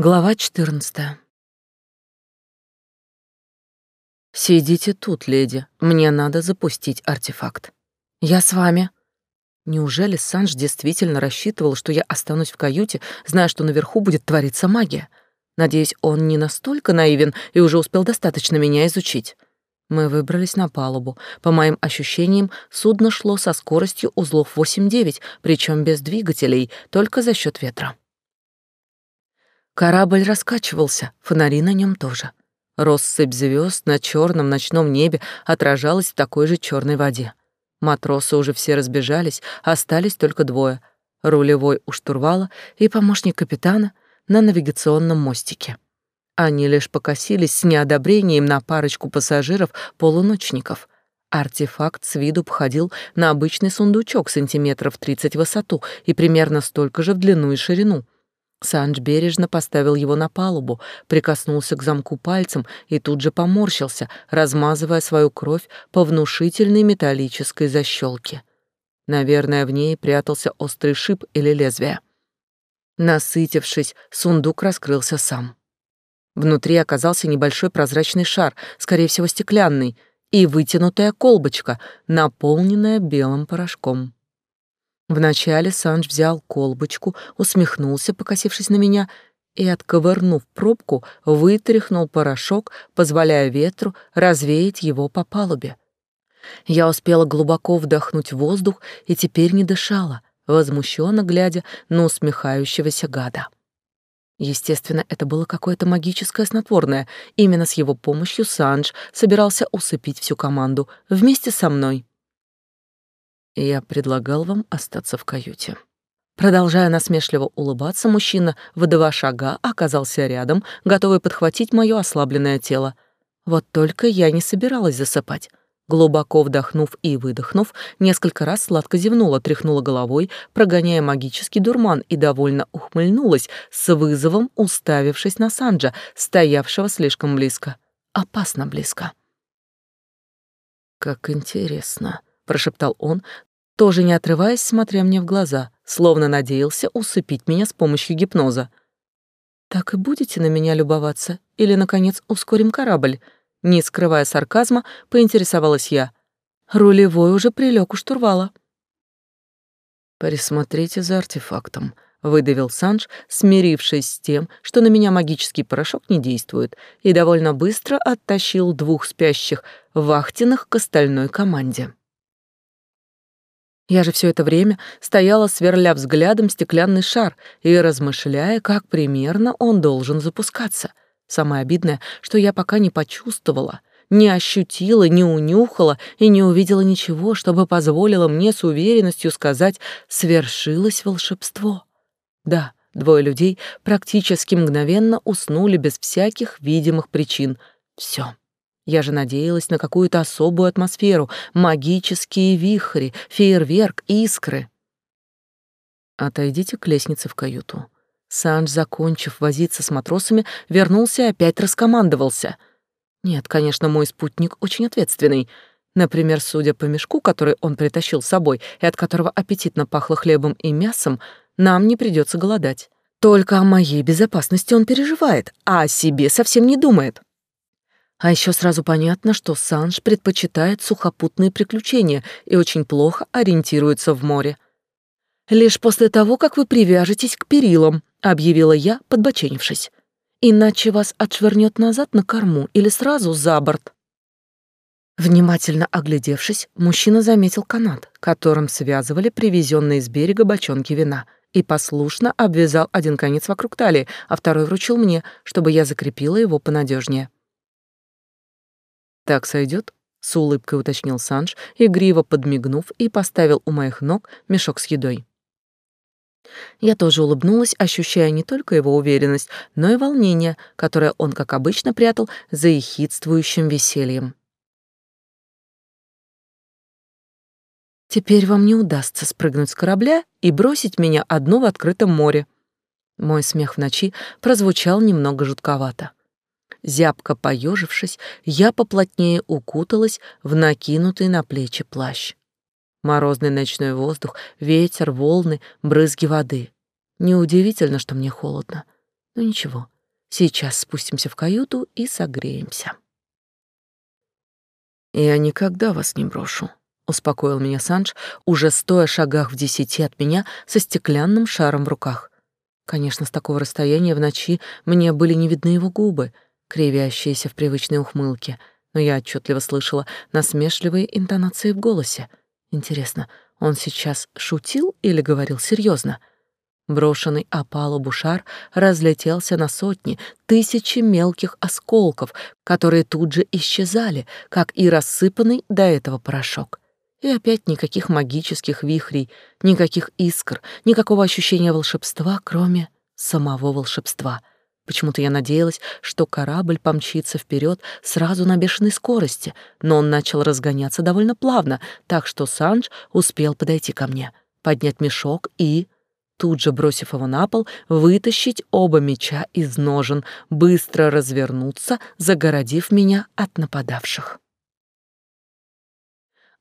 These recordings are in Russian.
Глава 14. Сидите тут, леди. Мне надо запустить артефакт. Я с вами. Неужели Санж действительно рассчитывал, что я останусь в каюте, зная, что наверху будет твориться магия? Надеюсь, он не настолько наивен и уже успел достаточно меня изучить. Мы выбрались на палубу. По моим ощущениям, судно шло со скоростью узлов 8-9, причем без двигателей, только за счет ветра. Корабль раскачивался, фонари на нем тоже. Россыпь звезд на черном ночном небе отражалась в такой же черной воде. Матросы уже все разбежались, остались только двое — рулевой у штурвала и помощник капитана на навигационном мостике. Они лишь покосились с неодобрением на парочку пассажиров-полуночников. Артефакт с виду походил на обычный сундучок сантиметров 30 в высоту и примерно столько же в длину и ширину — Санж бережно поставил его на палубу, прикоснулся к замку пальцем и тут же поморщился, размазывая свою кровь по внушительной металлической защелке. Наверное, в ней прятался острый шип или лезвие. Насытившись, сундук раскрылся сам. Внутри оказался небольшой прозрачный шар, скорее всего, стеклянный, и вытянутая колбочка, наполненная белым порошком. Вначале Санж взял колбочку, усмехнулся, покосившись на меня, и, отковырнув пробку, вытряхнул порошок, позволяя ветру развеять его по палубе. Я успела глубоко вдохнуть воздух и теперь не дышала, возмущенно глядя на усмехающегося гада. Естественно, это было какое-то магическое снотворное. Именно с его помощью Санж собирался усыпить всю команду вместе со мной я предлагал вам остаться в каюте». Продолжая насмешливо улыбаться, мужчина в два шага оказался рядом, готовый подхватить мое ослабленное тело. Вот только я не собиралась засыпать. Глубоко вдохнув и выдохнув, несколько раз сладко зевнула, тряхнула головой, прогоняя магический дурман, и довольно ухмыльнулась, с вызовом уставившись на Санджа, стоявшего слишком близко. Опасно близко. «Как интересно», — прошептал он, тоже не отрываясь, смотря мне в глаза, словно надеялся усыпить меня с помощью гипноза. «Так и будете на меня любоваться? Или, наконец, ускорим корабль?» Не скрывая сарказма, поинтересовалась я. Рулевой уже прилег у штурвала. «Присмотрите за артефактом», — выдавил Санж, смирившись с тем, что на меня магический порошок не действует, и довольно быстро оттащил двух спящих вахтенных к остальной команде. Я же все это время стояла, сверля взглядом стеклянный шар и размышляя, как примерно он должен запускаться. Самое обидное, что я пока не почувствовала, не ощутила, не унюхала и не увидела ничего, чтобы позволило мне с уверенностью сказать «свершилось волшебство». Да, двое людей практически мгновенно уснули без всяких видимых причин. Все. Я же надеялась на какую-то особую атмосферу, магические вихри, фейерверк, искры. Отойдите к лестнице в каюту. Санж, закончив возиться с матросами, вернулся и опять раскомандовался. Нет, конечно, мой спутник очень ответственный. Например, судя по мешку, который он притащил с собой и от которого аппетитно пахло хлебом и мясом, нам не придется голодать. Только о моей безопасности он переживает, а о себе совсем не думает. А еще сразу понятно, что Санж предпочитает сухопутные приключения и очень плохо ориентируется в море. «Лишь после того, как вы привяжетесь к перилам», — объявила я, подбоченившись. «Иначе вас отшвырнет назад на корму или сразу за борт». Внимательно оглядевшись, мужчина заметил канат, которым связывали привезенные с берега бочонки вина, и послушно обвязал один конец вокруг талии, а второй вручил мне, чтобы я закрепила его понадежнее. «Так сойдет?» — с улыбкой уточнил Санж, игриво подмигнув и поставил у моих ног мешок с едой. Я тоже улыбнулась, ощущая не только его уверенность, но и волнение, которое он, как обычно, прятал за ехидствующим весельем. «Теперь вам не удастся спрыгнуть с корабля и бросить меня одну в открытом море». Мой смех в ночи прозвучал немного жутковато. Зябко поежившись, я поплотнее укуталась в накинутый на плечи плащ. Морозный ночной воздух, ветер, волны, брызги воды. Неудивительно, что мне холодно. Ну ничего, сейчас спустимся в каюту и согреемся. «Я никогда вас не брошу», — успокоил меня Санж, уже стоя шагах в десяти от меня со стеклянным шаром в руках. Конечно, с такого расстояния в ночи мне были не видны его губы, кривящиеся в привычной ухмылке, но я отчетливо слышала насмешливые интонации в голосе. Интересно, он сейчас шутил или говорил серьезно? Брошенный о палубу шар разлетелся на сотни, тысячи мелких осколков, которые тут же исчезали, как и рассыпанный до этого порошок. И опять никаких магических вихрей, никаких искр, никакого ощущения волшебства, кроме самого волшебства. Почему-то я надеялась, что корабль помчится вперед сразу на бешеной скорости, но он начал разгоняться довольно плавно, так что Санж успел подойти ко мне, поднять мешок и тут же, бросив его на пол, вытащить оба меча из ножен, быстро развернуться, загородив меня от нападавших.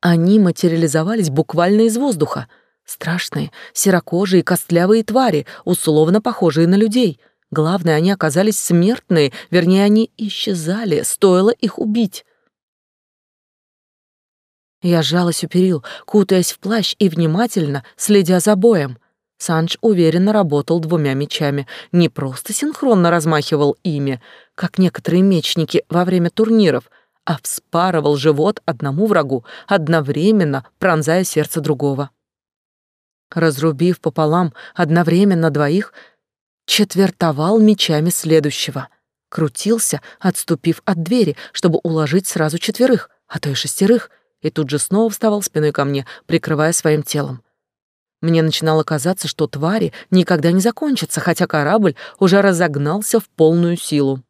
Они материализовались буквально из воздуха. Страшные, серокожие, костлявые твари, условно похожие на людей. Главное, они оказались смертные, вернее, они исчезали, стоило их убить. Я сжалась у перил, кутаясь в плащ и внимательно следя за боем — Санж уверенно работал двумя мечами, не просто синхронно размахивал ими, как некоторые мечники во время турниров, а вспарывал живот одному врагу, одновременно пронзая сердце другого. Разрубив пополам одновременно двоих, четвертовал мечами следующего. Крутился, отступив от двери, чтобы уложить сразу четверых, а то и шестерых, и тут же снова вставал спиной ко мне, прикрывая своим телом. Мне начинало казаться, что твари никогда не закончатся, хотя корабль уже разогнался в полную силу.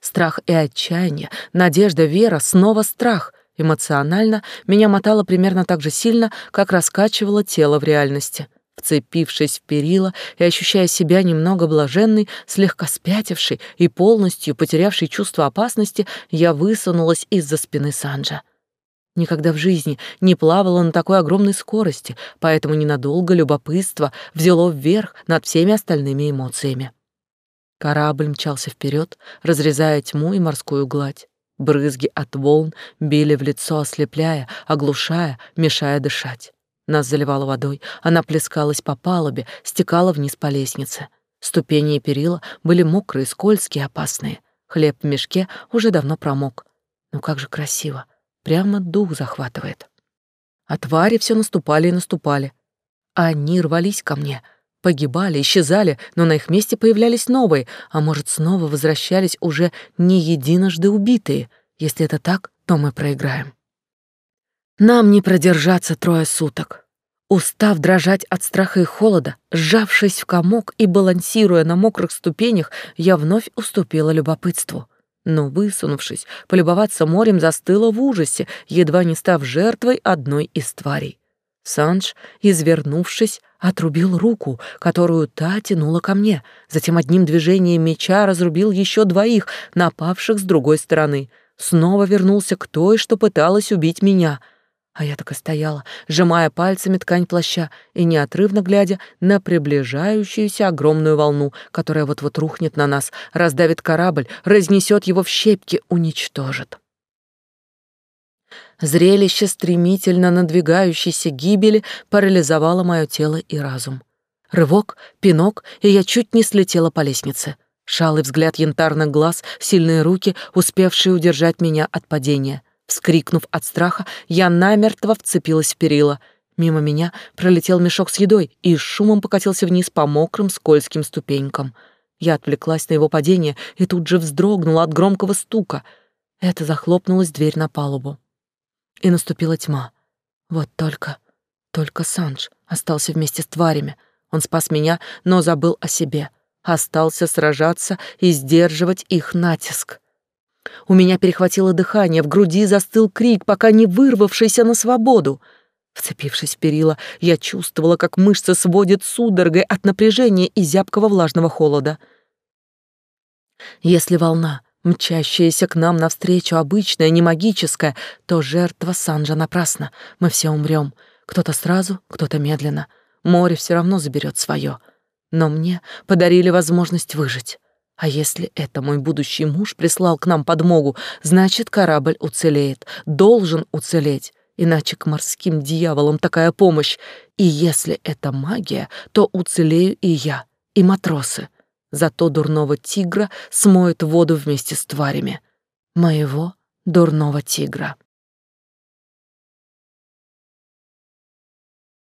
Страх и отчаяние, надежда, вера, снова страх. Эмоционально меня мотало примерно так же сильно, как раскачивало тело в реальности. Вцепившись в перила и ощущая себя немного блаженной, слегка спятившей и полностью потерявшей чувство опасности, я высунулась из-за спины Санджа. Никогда в жизни не плавала на такой огромной скорости, поэтому ненадолго любопытство взяло вверх над всеми остальными эмоциями. Корабль мчался вперед, разрезая тьму и морскую гладь. Брызги от волн били в лицо, ослепляя, оглушая, мешая дышать. Нас заливало водой, она плескалась по палубе, стекала вниз по лестнице. Ступени и перила были мокрые, скользкие, опасные. Хлеб в мешке уже давно промок. Ну как же красиво! Прямо дух захватывает. А твари все наступали и наступали. Они рвались ко мне, погибали, исчезали, но на их месте появлялись новые, а может, снова возвращались уже не единожды убитые. Если это так, то мы проиграем. Нам не продержаться трое суток. Устав дрожать от страха и холода, сжавшись в комок и балансируя на мокрых ступенях, я вновь уступила любопытству — но, высунувшись, полюбоваться морем застыла в ужасе, едва не став жертвой одной из тварей. Санж, извернувшись, отрубил руку, которую та тянула ко мне, затем одним движением меча разрубил еще двоих, напавших с другой стороны. Снова вернулся к той, что пыталась убить меня — а я так и стояла, сжимая пальцами ткань плаща и неотрывно глядя на приближающуюся огромную волну, которая вот-вот рухнет на нас, раздавит корабль, разнесет его в щепки, уничтожит. Зрелище стремительно надвигающейся гибели парализовало мое тело и разум. Рывок, пинок, и я чуть не слетела по лестнице. Шалый взгляд янтарных глаз, сильные руки, успевшие удержать меня от падения — Вскрикнув от страха, я намертво вцепилась в перила. Мимо меня пролетел мешок с едой и шумом покатился вниз по мокрым скользким ступенькам. Я отвлеклась на его падение и тут же вздрогнула от громкого стука. Это захлопнулась дверь на палубу. И наступила тьма. Вот только, только Санж остался вместе с тварями. Он спас меня, но забыл о себе. Остался сражаться и сдерживать их натиск. У меня перехватило дыхание, в груди застыл крик, пока не вырвавшийся на свободу. Вцепившись в перила, я чувствовала, как мышцы сводят судорогой от напряжения и зябкого влажного холода. Если волна, мчащаяся к нам навстречу, обычная, не магическая, то жертва Санжа напрасна. Мы все умрем. Кто-то сразу, кто-то медленно. Море все равно заберет свое. Но мне подарили возможность выжить. А если это мой будущий муж прислал к нам подмогу, значит, корабль уцелеет, должен уцелеть. Иначе к морским дьяволам такая помощь. И если это магия, то уцелею и я, и матросы. Зато дурного тигра смоет воду вместе с тварями. Моего дурного тигра.